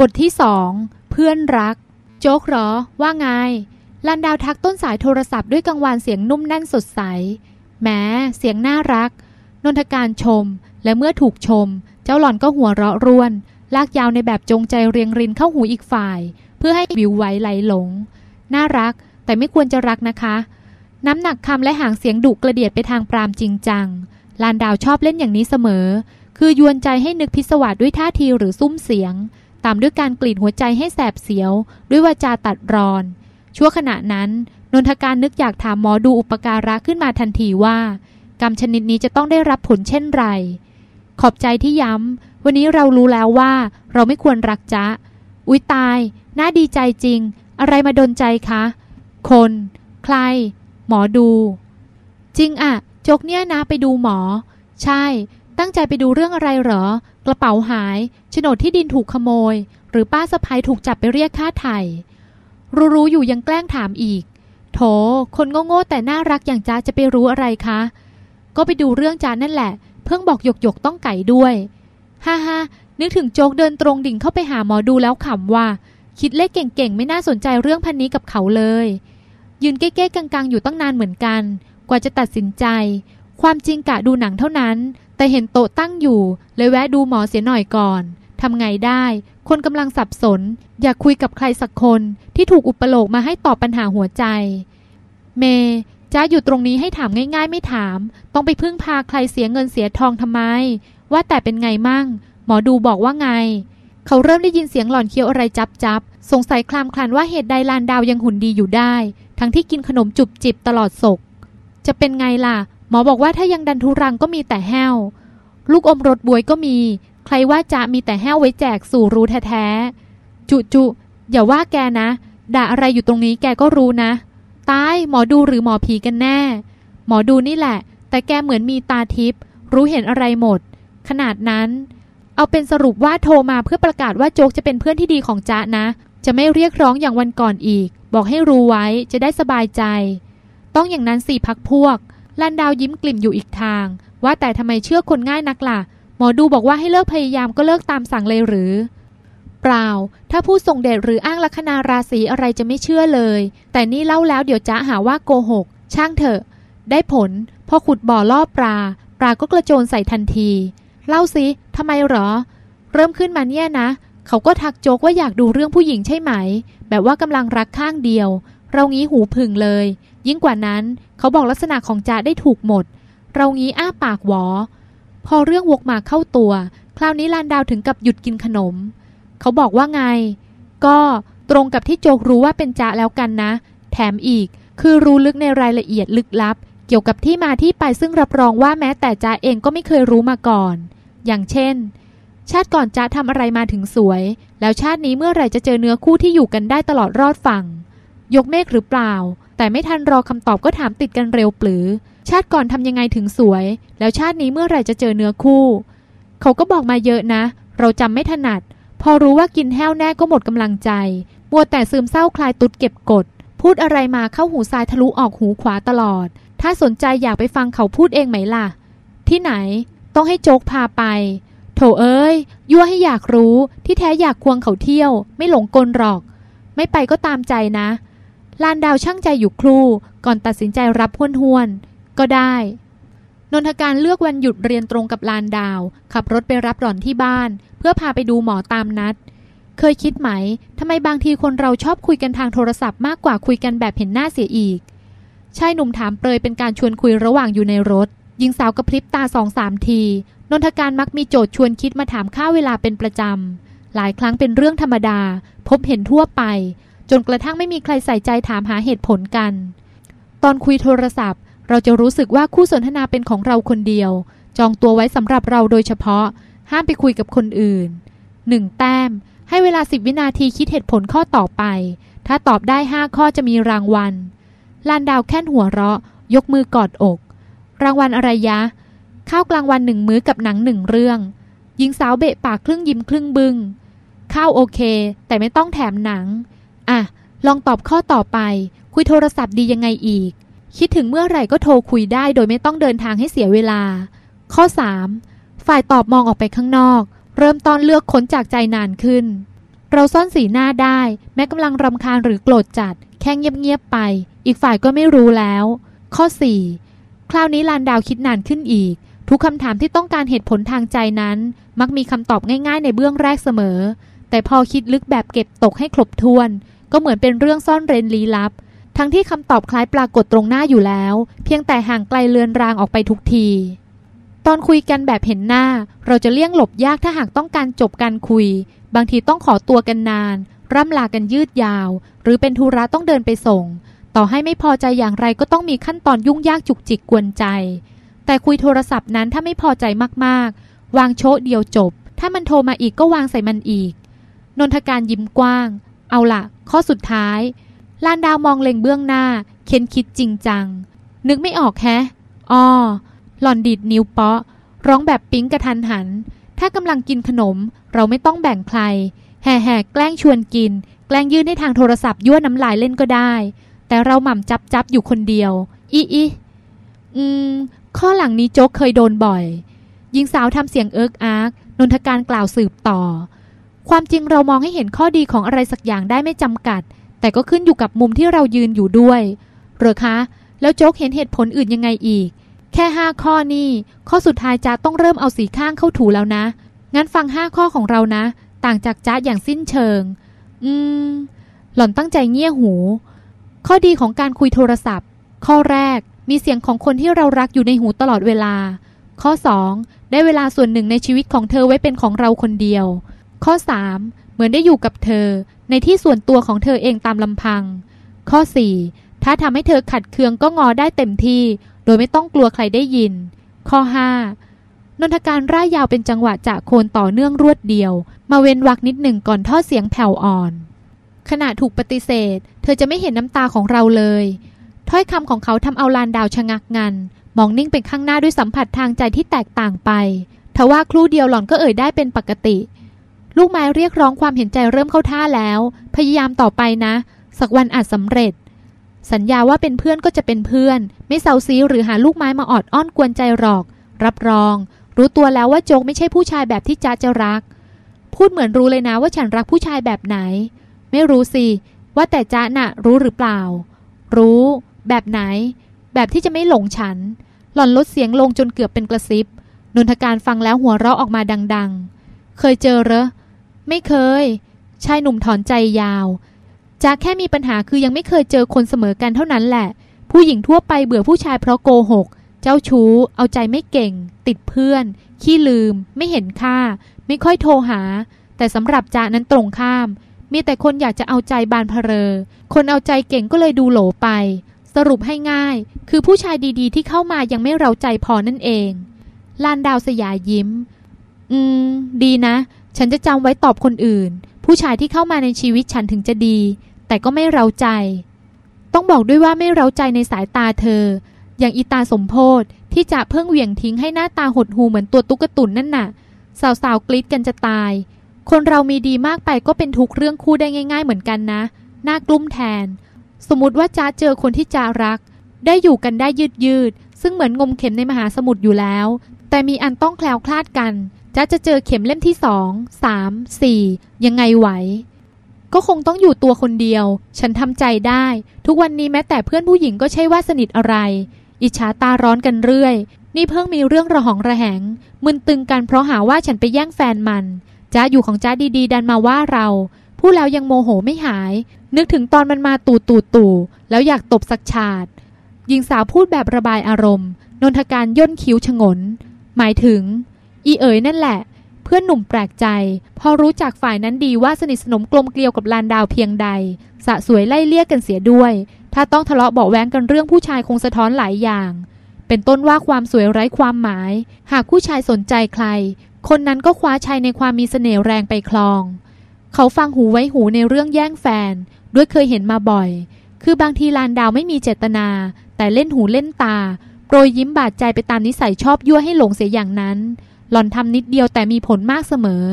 บทที่สองเพื่อนรัก โจ๊กหรอ ว่าไง ลันดาวทักต้นสายโทรศัพท์ด้วยกังวานเสียงนุ่มแน่นสดใสแม้เสียงน่ารัก นนทการชม และเมื่อถูกชม เจ้าหล่อนก็หัวเราะร่วน ลากยาวในแบบจงใจเรียงรินเข้าหูอีกฝ่าย เพื่อให้วิวไหวไหลหลง น่ารัก แต่ไม่ควรจะรักนะคะ น้ำหนักคำและหางเสียงดุกระเดียดไปทางปรามจริงจัง ลานดาวชอบเล่นอย่างนี้เสมอ คือยวนใจให้นึกพิศวาสด้วยท่าทีหรือซุ้มเสียง ตามด้วยการกรีดหัวใจให้แสบเสียว ด้วยวาจาตัดรอน ชั่วขณะนั้น นนทการนึกอยากถามหมอดูอุปการะขึ้นมาทันทีว่า กรรมชนิดนี้จะต้องได้รับผลเช่นไร ขอบใจที่ย้ำ วันนี้เรารู้แล้วว่า เราไม่ควรรักจ๊ะ อุ๊ยตาย น่าดีใจจริง อะไรมาดนใจคะ คน ใคร หมอดู จริงอะจกเนี่ยนะไปดูหมอ ใช่ ตั้งใจไปดูเรื่องอะไรเหรอ กระเป๋าหายโฉนดที่ดินถูกขโมย หรือป้าสะพ้ยถูกจับไปเรียกค่าไถ่รู้ๆอยู่ยังแกล้งถามอีก โถ คนโง่ๆแต่น่ารักอย่างจ้าจะไปรู้อะไรคะ ก็ไปดูเรื่องจ้านั่นแหละ เพิ่งบอกหยกหยกๆต้องไก่ด้วยฮ่าฮ่านึกถึงโจ๊กเดินตรงดิ่งเข้าไปหาหมอดูแล้วขำว่า คิดเลขเก่งๆ ไม่น่าสนใจเรื่องพันนี้กับเขาเลย ยืนเก้ๆกังๆ อยู่ตั้งนานเหมือนกัน กว่าจะตัดสินใจ ความจริงกะดูหนังเท่านั้น แต่เห็นโต๊ะตั้งอยู่ เลยแวะดูหมอเสียหน่อยก่อนทำไงได้ คนกำลังสับสน อยากคุยกับใครสักคนที่ถูกอุปโลกมาให้ตอบปัญหาหัวใจ เมจ้าอยู่ตรงนี้ให้ถามง่าย ๆ ไม่ถาม ต้องไปพึ่งพาใครเสียเงินเสียทองทำไม ว่าแต่เป็นไงมั่ง หมอดูบอกว่าไง เขาเริ่มได้ยินเสียงหล่อนเคี้ยวอะไรจับจับสงสัยคลามคลันว่าเหตุใดลานดาวยังหุ่นดีอยู่ได้ ทั้งที่กินขนมจุบจิบตลอดศกจะเป็นไงล่ะ หมอบอกว่าถ้ายังดันทุรังก็มีแต่แห้ว ลูกอมรสบวยก็มี ใครว่าจะมีแต่แห้วไว้แจกสู่รู้แท้ๆ จุจุอย่าว่าแกนะ ด่าอะไรอยู่ตรงนี้แกก็รู้นะ ตายหมอดูหรือหมอผีกันแน่ หมอดูนี่แหละ แต่แกเหมือนมีตาทิพย์รู้เห็นอะไรหมด ขนาดนั้น เอาเป็นสรุปว่าโทรมาเพื่อประกาศว่าโจ๊กจะเป็นเพื่อนที่ดีของจ๊ะนะ จะไม่เรียกร้องอย่างวันก่อนอีก บอกให้รู้ไว้จะได้สบายใจ ต้องอย่างนั้นสี่พักพวก ลันดาวยิ้มกลิ่มอยู่อีกทาง ว่าแต่ทำไมเชื่อคนง่ายนักล่ะ หมอดูบอกว่าให้เลิกพยายามก็เลิกตามสั่งเลยหรือ เปล่า ถ้าผู้ทรงเดชหรืออ้างลัคนาราศีอะไรจะไม่เชื่อเลย แต่นี่เล่าแล้วเดี๋ยวจะหาว่าโกหก ช่างเถอะ ได้ผล พอขุดบ่อล่อปลา ปลาก็กระโจนใส่ทันที เล่าสิทำไมหรอ เริ่มขึ้นมาเนี่ยนะ เขาก็ทักโจกว่าอยากดูเรื่องผู้หญิงใช่ไหม แบบว่ากำลังรักข้างเดียว เรางี้หูผึ่งเลย ยิ่งกว่านั้นเขาบอกลักษณะของจ๊ะได้ถูกหมด เรางี้อ้าปากหวอ พอเรื่องวกมาเข้าตัว คราวนี้ลานดาวถึงกับหยุดกินขนม เขาบอกว่าไง ก็ตรงกับที่โจกรู้ว่าเป็นจ๊ะแล้วกันนะ แถมอีกคือรู้ลึกในรายละเอียดลึกลับ เกี่ยวกับที่มาที่ไปซึ่งรับรองว่าแม้แต่จ๊ะเองก็ไม่เคยรู้มาก่อน อย่างเช่น ชาติก่อนจ๊ะทำอะไรมาถึงสวย แล้วชาตินี้เมื่อไหร่จะเจอเนื้อคู่ที่อยู่กันได้ตลอดรอดฝั่ง ยกเมฆหรือเปล่า แต่ไม่ทันรอคำตอบก็ถามติดกันเร็วปรือ ชาติก่อนทำยังไงถึงสวย แล้วชาตินี้เมื่อไหร่จะเจอเนื้อคู่ เขาก็บอกมาเยอะนะ เราจำไม่ถนัด พอรู้ว่ากินแห้วแน่ก็หมดกำลังใจ มัวแต่ซึมเศร้าคลายตุดเก็บกด พูดอะไรมาเข้าหูซ้ายทะลุออกหูขวาตลอด ถ้าสนใจอยากไปฟังเขาพูดเองไหมล่ะ ที่ไหน ต้องให้โจ๊กพาไป โถเอ้ย ยั่วให้อยากรู้ ที่แท้อยากควงเขาเที่ยว ไม่หลงกลหรอก ไม่ไปก็ตามใจนะ ลานดาวช่างใจอยู่ครู่ก่อนตัดสินใจรับห้วนห้วนๆก็ได้ นนทการเลือกวันหยุดเรียนตรงกับลานดาว ขับรถไปรับหล่อนที่บ้าน เพื่อพาไปดูหมอตามนัด เคยคิดไหมทำไมบางทีคนเราชอบคุยกันทางโทรศัพท์มากกว่าคุยกันแบบเห็นหน้าเสียอีกชายหนุ่มถามเปรยเป็นการชวนคุยระหว่างอยู่ในรถหญิงสาวกระพริบตาสองสามที นนทการมักมีโจทย์ชวนคิดมาถามค่าเวลาเป็นประจำหลายครั้งเป็นเรื่องธรรมดา พบเห็นทั่วไป จนกระทั่งไม่มีใครใส่ใจถามหาเหตุผลกัน ตอนคุยโทรศัพท์ เราจะรู้สึกว่าคู่สนทนาเป็นของเราคนเดียว จองตัวไว้สำหรับเราโดยเฉพาะ ห้ามไปคุยกับคนอื่นหนึ่งแต้ม ให้เวลาสิบวินาทีคิดเหตุผลข้อต่อไป ถ้าตอบได้ห้าข้อจะมีรางวัลลานดาวแค่นหัวเราะ ยกมือกอดอก รางวัลอะไรยะ ข้าวกลางวันหนึ่งมื้อกับหนังหนึ่งเรื่อง หญิงสาวเบะปากครึ่งยิ้มครึ่งบึง้งข้าวโอเค แต่ไม่ต้องแถมหนัง อะ ลองตอบข้อต่อไป คุยโทรศัพท์ดียังไงอีก คิดถึงเมื่อไหร่ก็โทรคุยได้โดยไม่ต้องเดินทางให้เสียเวลา ข้อ 3. ฝ่ายตอบมองออกไปข้างนอก เริ่มตอนเลือกค้นจากใจนานขึ้น เราซ่อนสีหน้าได้ แม้กำลังรำคาญหรือโกรธจัด แค่เงียบๆไป อีกฝ่ายก็ไม่รู้แล้ว ข้อ 4. คราวนี้ลานดาวคิดนานขึ้นอีก ทุกคำถามที่ต้องการเหตุผลทางใจนั้น มักมีคำตอบง่าย ๆ ในเบื้องแรกเสมอ แต่พอคิดลึกแบบเก็บตกให้ครบถ้วน ก็เหมือนเป็นเรื่องซ่อนเร้นลี้ลับ ทั้งที่คำตอบคล้ายปรากฏตรงหน้าอยู่แล้ว เพียงแต่ห่างไกลเลือนรางออกไปทุกที ตอนคุยกันแบบเห็นหน้า เราจะเลี่ยงหลบยากถ้าหากต้องการจบการคุย บางทีต้องขอตัวกันนาน ร่ำลากันยืดยาว หรือเป็นธุระต้องเดินไปส่ง ต่อให้ไม่พอใจอย่างไรก็ต้องมีขั้นตอนยุ่งยากจุกจิกกวนใจ แต่คุยโทรศัพท์นั้นถ้าไม่พอใจมากๆ วางโชะเดียวจบ ถ้ามันโทรมาอีกก็วางใส่มันอีกนนทการยิ้มกว้าง เอาละข้อสุดท้าย ลานดาวมองเล็งเบื้องหน้า เค้นคิดจริงจัง นึกไม่ออกแฮะอ้อหล่อนดีดนิ้วเปาะ ร้องแบบปิ๊งกระทันหัน ถ้ากำลังกินขนม เราไม่ต้องแบ่งใคร แห่แห่แกล้งชวนกิน แกล้งยื่นให้ทางโทรศัพท์ยั่วน้ำลายเล่นก็ได้ แต่เราหม่ำจับจับอยู่คนเดียว อีอีอืม ข้อหลังนี้โจ๊กเคยโดนบ่อยหญิงสาวทำเสียงเอิกอาร์กนนทการกล่าวสืบต่อ ความจริงเรามองให้เห็นข้อดีของอะไรสักอย่างได้ไม่จำกัด แต่ก็ขึ้นอยู่กับมุมที่เรายืนอยู่ด้วยเหรอคะ แล้วโจ๊กเห็นเหตุผลอื่นยังไงอีก แค่ห้าข้อนี่ ข้อสุดท้ายจ้าต้องเริ่มเอาสีข้างเข้าถูแล้วนะ งั้นฟังห้าข้อของเรานะ ต่างจากจ้าอย่างสิ้นเชิง อืม หล่อนตั้งใจเงี่ยหู ข้อดีของการคุยโทรศัพท์ ข้อแรกมีเสียงของคนที่เรารักอยู่ในหูตลอดเวลา ข้อ 2. ได้เวลาส่วนหนึ่งในชีวิตของเธอไว้เป็นของเราคนเดียว ข้อ 3. เหมือนได้อยู่กับเธอ ในที่ส่วนตัวของเธอเองตามลำพัง ข้อ 4. ถ้าทำให้เธอขัดเคืองก็งอได้เต็มที่ โดยไม่ต้องกลัวใครได้ยิน ข้อ 5. นนทการร่ายยาวเป็นจังหวะจากโคนต่อเนื่องรวดเดียว มาเว้นวักนิดหนึ่งก่อนท่อเสียงแผ่วอ่อน ขณะถูกปฏิเสธ เธอจะไม่เห็นน้ำตาของเราเลย ถ้อยคำของเขาทำเอาลานดาวชะงักงัน มองนิ่งเป็นข้างหน้าด้วยสัมผัสทางใจที่แตกต่างไปทว่าครู่เดียวหล่อนก็เอ่ยได้เป็นปกติ ลูกไม้เรียกร้องความเห็นใจเริ่มเข้าท่าแล้ว พยายามต่อไปนะ สักวันอาจสำเร็จ สัญญาว่าเป็นเพื่อนก็จะเป็นเพื่อน ไม่เซาซีหรือหาลูกไม้มาออดอ้อนกวนใจหรอก รับรอง รู้ตัวแล้วว่าโจกไม่ใช่ผู้ชายแบบที่จ้าจะรัก พูดเหมือนรู้เลยนะว่าฉันรักผู้ชายแบบไหน ไม่รู้สิว่าแต่จ้าน่ะ รู้หรือเปล่า รู้ แบบไหน แบบที่จะไม่หลงฉัน หล่อนลดเสียงลงจนเกือบเป็นกระซิบนนทการฟังแล้วหัวเราะออกมาดัง ๆ เคยเจอเหรอ ไม่เคย ชายหนุ่มถอนใจยาวจ้าแค่มีปัญหาคือยังไม่เคยเจอคนเสมอกันเท่านั้นแหละ ผู้หญิงทั่วไปเบื่อผู้ชายเพราะโกหก เจ้าชู้ เอาใจไม่เก่ง ติดเพื่อน ขี้ลืม ไม่เห็นค่า ไม่ค่อยโทรหา แต่สำหรับจ้านั้นตรงข้าม มีแต่คนอยากจะเอาใจบานเพเรอ คนเอาใจเก่งก็เลยดูโหลไป สรุปให้ง่าย คือผู้ชายดีๆ ที่เข้ามายังไม่เราใจพอนั่นเองลานดาวสยายยิ้ม อืม ดีนะ ฉันจะจำไว้ตอบคนอื่น ผู้ชายที่เข้ามาในชีวิตฉันถึงจะดี แต่ก็ไม่เราใจ ต้องบอกด้วยว่าไม่เราใจในสายตาเธอ อย่างอีตาสมโพธที่จะเพิ่งเหวี่ยงทิ้งให้หน้าตาหดหูเหมือนตัวตุ๊กตุนนั่นน่ะ สาวๆกรีดกันจะตาย คนเรามีดีมากไปก็เป็นทุกเรื่องคู่ได้ง่าย ๆ เหมือนกันนะน่ากลุ้มแทน สมมติว่าจ้าเจอคนที่จ้ารัก ได้อยู่กันได้ยืดยืดๆซึ่งเหมือนงมเข็มในมหาสมุทรอยู่แล้ว แต่มีอันต้องแคล้วคลาดกัน จ้าจะเจอเข็มเล่มที่สองสามสี่ยังไงไหว ก็คงต้องอยู่ตัวคนเดียว ฉันทำใจได้ ทุกวันนี้แม้แต่เพื่อนผู้หญิงก็ใช่ว่าสนิทอะไร อิจฉาตาร้อนกันเรื่อย นี่เพิ่งมีเรื่องระหองระแหง มึนตึงกันเพราะหาว่าฉันไปแย่งแฟนมันจ้าอยู่ของจ้าดีๆ ดันมาว่าเราพูดแล้วยังโมโหไม่หาย นึกถึงตอนมันมาตู่ตู่ตู่แล้วอยากตบสักฉาดหญิงสาวพูดแบบระบายอารมณ์ นนทการย่นคิ้วชงน หมายถึง อีเอ๋ยนั่นแหละ เพื่อนหนุ่มแปลกใจ พอรู้จักฝ่ายนั้นดีว่าสนิทสนมกลมเกลียวกับลานดาวเพียงใด สะสวยไล่เลี่ยกันเสียด้วย ถ้าต้องทะเลาะเบาแวงกันเรื่องผู้ชายคงสะท้อนหลายอย่าง เป็นต้นว่าความสวยไร้ความหมาย หากผู้ชายสนใจใคร คนนั้นก็คว้าชัยในความมีเสน่ห์แรงไปคลอง เขาฟังหูไว้หูในเรื่องแย่งแฟน ด้วยเคยเห็นมาบ่อย คือบางทีลานดาวไม่มีเจตนา แต่เล่นหูเล่นตาโปรยยิ้มบาดใจไปตามนิสัยชอบยั่วให้หลงเสียอย่างนั้น หล่อนทำนิดเดียวแต่มีผลมากเสมอ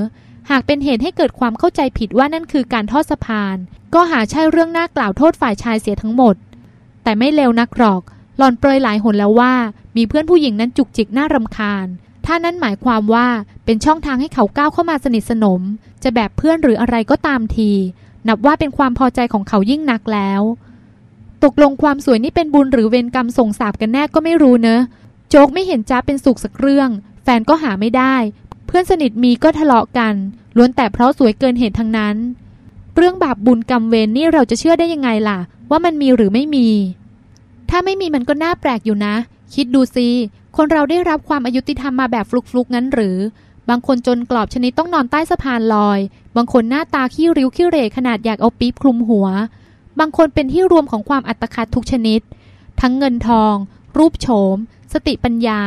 หากเป็นเหตุให้เกิดความเข้าใจผิดว่านั่นคือการทอดสะพาน ก็หาใช่เรื่องน่ากล่าวโทษฝ่ายชายเสียทั้งหมด แต่ไม่เลวนักหรอก หล่อนเปรยหลายหนแล้วว่า มีเพื่อนผู้หญิงนั้นจุกจิกน่ารำคาญ ถ้านั้นหมายความว่าเป็นช่องทางให้เขาก้าวเข้ามาสนิทสนม จะแบบเพื่อนหรืออะไรก็ตามที นับว่าเป็นความพอใจของเขายิ่งนักแล้ว ตกลงความสวยนี่เป็นบุญหรือเวรกรรมส่งสาบกันแน่ก็ไม่รู้เนอะโจ๊กไม่เห็นจ้าเป็นสุขสักเรื่อง นก็หาไม่ได้ เพื่อนสนิทมีก็ทะเลาะกันล้วนแต่เพราะสวยเกินเหตุทั้งนั้น เรื่องบาปบุญกรรมเวรนี่เราจะเชื่อได้ยังไงล่ะ ว่ามันมีหรือไม่มี ถ้าไม่มีมันก็น่าแปลกอยู่นะ คิดดูสิคนเราได้รับความอายุติธรรมมาแบบฟลุกๆงั้นหรือ บางคนจนกรอบชนิดต้องนอนใต้สะพานลอย บางคนหน้าตาขี้ริ้วขี้เรขนาดอยากเอาปี๊บคลุมหัว บางคนเป็นที่รวมของความอัตคัดทุกชนิด ทั้งเงินทอง รูปโฉม สติปัญญา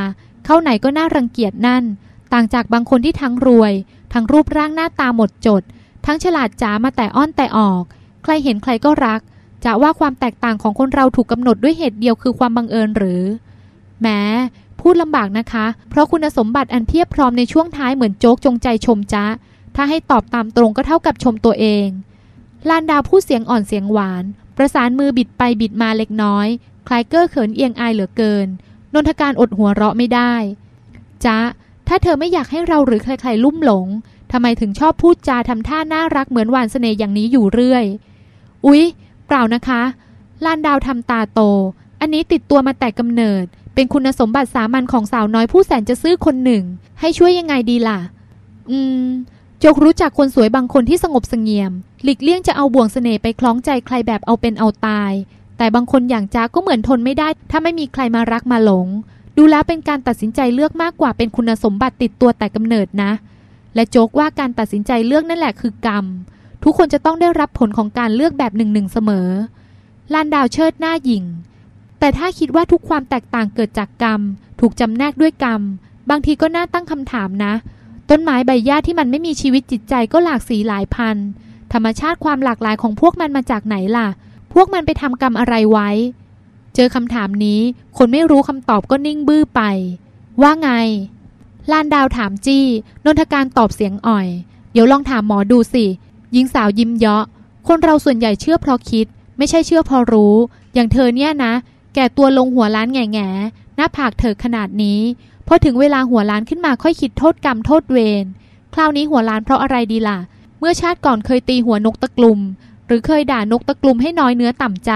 เข้าไหนก็น่ารังเกียจนั่น ต่างจากบางคนที่ทั้งรวย ทั้งรูปร่างหน้าตาหมดจด ทั้งฉลาดจ๋ามาแต่อ้อนแต่ออก ใครเห็นใครก็รัก จะว่าความแตกต่างของคนเราถูกกำหนดด้วยเหตุเดียวคือความบังเอิญหรือ แม้พูดลำบากนะคะ เพราะคุณสมบัติอันเพียบพร้อมในช่วงท้ายเหมือนโจ๊กจงใจชมจ๊ะถ้าให้ตอบตามตรงก็เท่ากับชมตัวเอง ลานดาวพูดเสียงอ่อนเสียงหวาน ประสานมือบิดไปบิดมาเล็กน้อย คลายเก้อเขินเอียงอายเหลือเกิน นนทการอดหัวเราะไม่ได้จ๊ะถ้าเธอไม่อยากให้เราหรือใครๆลุ่มหลงทำไมถึงชอบพูดจาทำท่าน่ารักเหมือนหวานเสน่ห์อย่างนี้อยู่เรื่อย อุ๊ย เปล่านะคะ ลานดาวทำตาโต อันนี้ติดตัวมาแต่กำเนิด เป็นคุณสมบัติสามัญของสาวน้อยผู้แสนจะซื่อคนหนึ่ง ให้ช่วยยังไงดีล่ะ อืม จกรู้จักคนสวยบางคนที่สงบสงเียม หลีกเลี่ยงจะเอาบ่วงเสน่ห์ไปคล้องใจใครแบบเอาเป็นเอาตาย แต่บางคนอย่างจ้าก็เหมือนทนไม่ได้ ถ้าไม่มีใครมารักมาหลง ดูแล้วเป็นการตัดสินใจเลือกมากกว่าเป็นคุณสมบัติติดตัวแต่กำเนิดนะ และโจกว่าการตัดสินใจเลือกนั่นแหละคือกรรม ทุกคนจะต้องได้รับผลของการเลือกแบบหนึ่งหนึ่งเสมอลานดาวเชิดหน้าหญิงแต่ถ้าคิดว่าทุกความแตกต่างเกิดจากกรรม ถูกจำแนกด้วยกรรม บางทีก็น่าตั้งคำถามนะ ต้นไม้ใบหญ้าที่มันไม่มีชีวิตจิตใจก็หลากสีหลายพัน ธรรมชาติความหลากหลายของพวกมันมาจากไหนล่ะ พวกมันไปทำกรรมอะไรไว้ เจอคำถามนี้ คนไม่รู้คำตอบก็นิ่งบื้อไป ว่าไง ลานดาวถามจี้ นนทการตอบเสียงอ่อย เดี๋ยวลองถามหมอดูสิ หญิงสาวยิ้มเยาะ คนเราส่วนใหญ่เชื่อเพราะคิด ไม่ใช่เชื่อเพราะรู้ อย่างเธอเนี่ยนะ แก่ตัวลงหัวล้านแง่แง่หน้าผากเธอขนาดนี้ พอถึงเวลาหัวล้านขึ้นมาค่อยคิดโทษกรรมโทษเวร คราวนี้หัวล้านเพราะอะไรดีล่ะ เมื่อชาติก่อนเคยตีหัวนกตะกลุม หรือเคยด่านกตะกลุ่มให้น้อยเนื้อต่ำใจ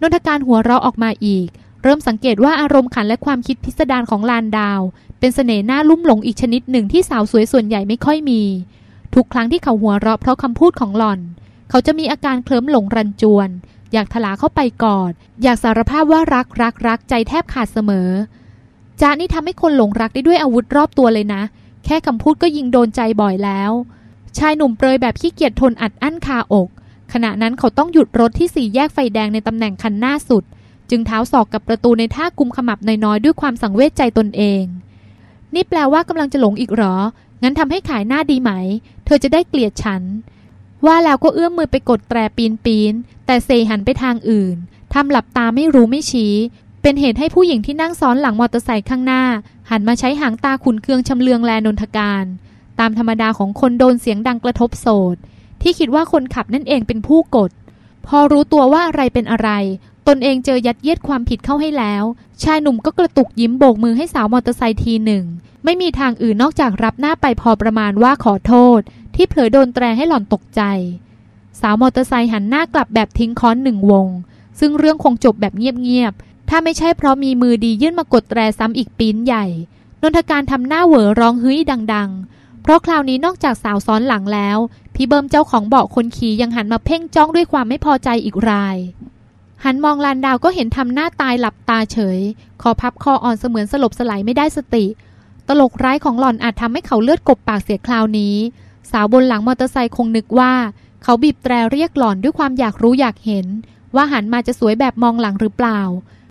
นนทการหัวเราะออกมาอีก เริ่มสังเกตว่าอารมณ์ขันและความคิดพิสดารของลานดาว เป็นเสน่ห์หน้าลุ่มหลงอีกชนิดหนึ่งที่สาวสวยส่วนใหญ่ไม่ค่อยมี ทุกครั้งที่เขาหัวเราะเพราะคำพูดของหล่อน เขาจะมีอาการเคลิ้มหลงรันจวน อยากถลาเข้าไปกอด อยากสารภาพว่ารักรักรักใจแทบขาดเสมอจ้านี่ทำให้คนหลงรักได้ด้วยอาวุธรอบตัวเลยนะ แค่คำพูดก็ยิงโดนใจบ่อยแล้ว ชายหนุ่มเปรยแบบขี้เกียจทนอัดอั้นคาอก ขณะนั้นเขาต้องหยุดรถที่สี่แยกไฟแดงในตำแหน่งคันหน้าสุด จึงเท้าศอกกับประตูในท่ากุมขมับน้อยๆด้วยความสังเวชใจตนเอง นี่แปลว่ากำลังจะหลงอีกหรอ งั้นทำให้ขายหน้าดีไหม เธอจะได้เกลียดฉัน ว่าแล้วก็เอื้อมมือไปกดแตรปีนปีน แต่เซหันไปทางอื่นทำหลับตาไม่รู้ไม่ชี้ เป็นเหตุให้ผู้หญิงที่นั่งซ้อนหลังมอเตอร์ไซค์ข้างหน้า หันมาใช้หางตาขุนเคืองชำเลืองแลนนทการ ตามธรรมดาของคนโดนเสียงดังกระทบโสด ที่คิดว่าคนขับนั่นเองเป็นผู้กด พอรู้ตัวว่าอะไรเป็นอะไร ตนเองเจอยัดเยียดความผิดเข้าให้แล้ว ชายหนุ่มก็กระตุกยิ้มโบกมือให้สาวมอเตอร์ไซค์ทีหนึ่ง ไม่มีทางอื่นนอกจากรับหน้าไปพอประมาณว่าขอโทษ ที่เผลอโดนแตรให้หล่อนตกใจ สาวมอเตอร์ไซค์หันหน้ากลับแบบทิ้งค้อนหนึ่งวง ซึ่งเรื่องคงจบแบบเงียบๆถ้าไม่ใช่เพราะมีมือดียื่นมากดแตรซ้ำอีกปีนใหญ่นนทการทำหน้าเหวอร้องเฮ้ยดัง ๆ เพราะคราวนี้นอกจากสาวซ้อนหลังแล้ว พี่เบิมเจ้าของเบาะคนขี่ยังหันมาเพ่งจ้องด้วยความไม่พอใจอีกราย หันมองลานดาวก็เห็นทำหน้าตายหลับตาเฉย คอพับคออ่อนเสมือนสลบสลายไม่ได้สติ ตลกร้ายของหล่อนอาจทำให้เขาเลือดกบปากเสียคราวนี้ สาวบนหลังมอเตอร์ไซค์คงนึกว่า เขาบีบแตรเรียกหล่อนด้วยความอยากรู้อยากเห็น ว่าหันมาจะสวยแบบมองหลังหรือเปล่า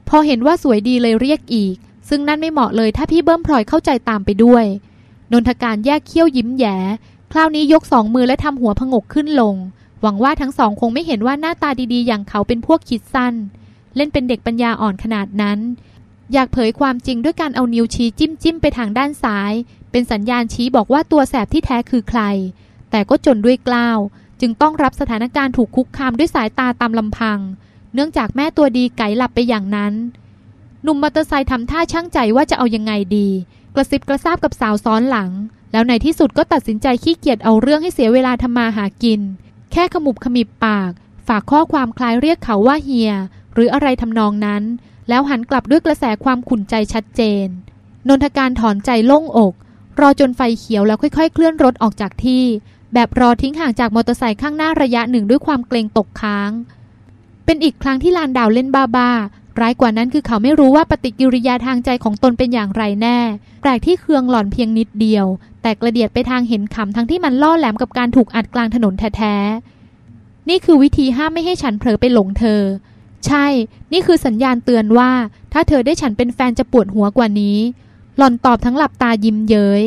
พอเห็นว่าสวยดีเลยเรียกอีก ซึ่งนั่นไม่เหมาะเลยถ้าพี่เบิ้มพลอยเข้าใจตามไปด้วย นนทการแยกเขี้ยวยิ้มแย้คราวนี้ยกสองมือและทำหัวผงกขึ้นลง หวังว่าทั้งสองคงไม่เห็นว่าหน้าตาดีๆ อย่างเขาเป็นพวกคิดสั้น เล่นเป็นเด็กปัญญาอ่อนขนาดนั้น อยากเผยความจริงด้วยการเอานิ้วชี้จิ้มจิ้มไปทางด้านซ้าย เป็นสัญญาณชี้บอกว่าตัวแสบที่แท้คือใคร แต่ก็จนด้วยกล้าว จึงต้องรับสถานการณ์ถูกคุกคามด้วยสายตาตามลำพัง เนื่องจากแม่ตัวดีไก่หลับไปอย่างนั้นหนุ่มมอเตอร์ไซค์ทำท่าช่างใจว่าจะเอายังไงดี กระซิบกระซาบกับสาวซ้อนหลัง แล้วในที่สุดก็ตัดสินใจขี้เกียจเอาเรื่องให้เสียเวลาทำมาหากิน แค่ขมุบขมิบปาก ฝากข้อความคล้ายเรียกเขาว่าเฮีย หรืออะไรทำนองนั้น แล้วหันกลับด้วยกระแสความขุ่นใจชัดเจน นนทการถอนใจโล่งอก รอจนไฟเขียวแล้วค่อยๆ เคลื่อนรถออกจากที่ แบบรอทิ้งห่างจากมอเตอร์ไซค์ข้างหน้าระยะหนึ่งด้วยความเกรงตกค้าง เป็นอีกครั้งที่ลานดาวเล่นบ้าๆ ร้ายกว่านั้นคือเขาไม่รู้ว่าปฏิกิริยาทางใจของตนเป็นอย่างไรแน่ แปลกที่เคืองหล่อนเพียงนิดเดียว แต่กระเดียดไปทางเห็นขำทั้งที่มันล่อแหลมกับการถูกอัดกลางถนนแท้ๆ นี่คือวิธีห้ามไม่ให้ฉันเผลอไปหลงเธอ ใช่ นี่คือสัญญาณเตือนว่า ถ้าเธอได้ฉันเป็นแฟนจะปวดหัวกว่านี้ หล่อนตอบทั้งหลับตายิ้มเย้ย